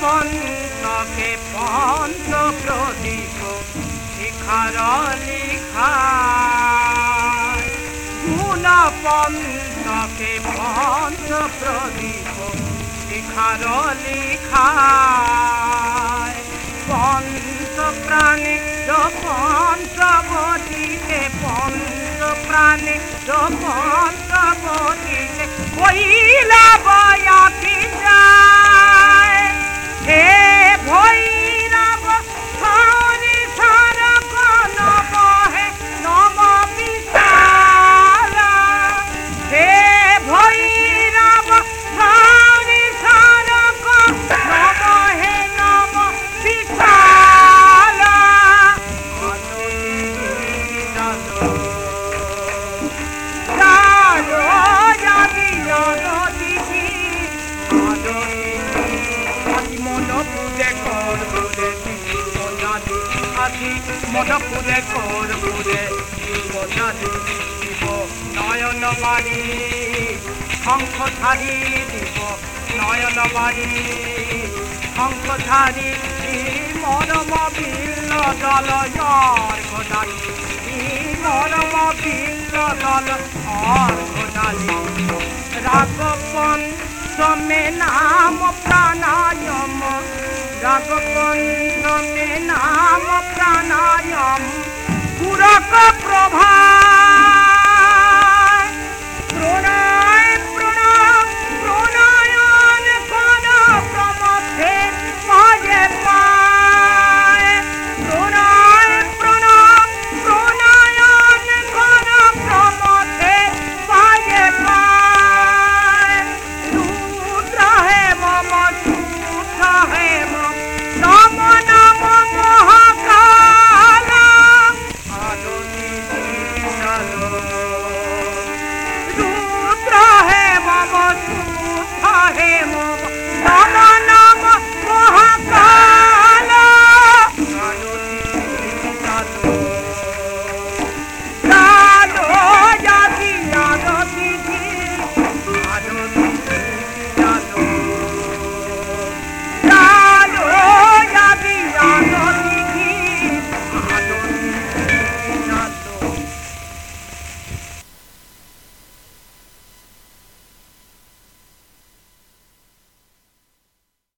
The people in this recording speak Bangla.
পন্তকে পন্ত প্রদীপ শিখার লিখা গুণ পন্তকে পন্ত প্রদীপ শিখার লিখা পঞ্চ প্রাণী পঞ্চ বটিতে পঞ্চ প্রাণী পঞ্চ বটিতে কইলা পুজে কর পুরে মনাদি আদি মন পুজে কর পুরে মনাদি দিব, নয়ন বাড়ি শঙ্খ ধারি দিব, নয়ন বাড়ি শঙ্খ ধারি, মরম বিল জল জর ঘটাই মরম বিল জল আর ঘটালি। রাগপন নাম প্রাণায়াম রাগপন সমে নাম প্রাণায়াম পুরক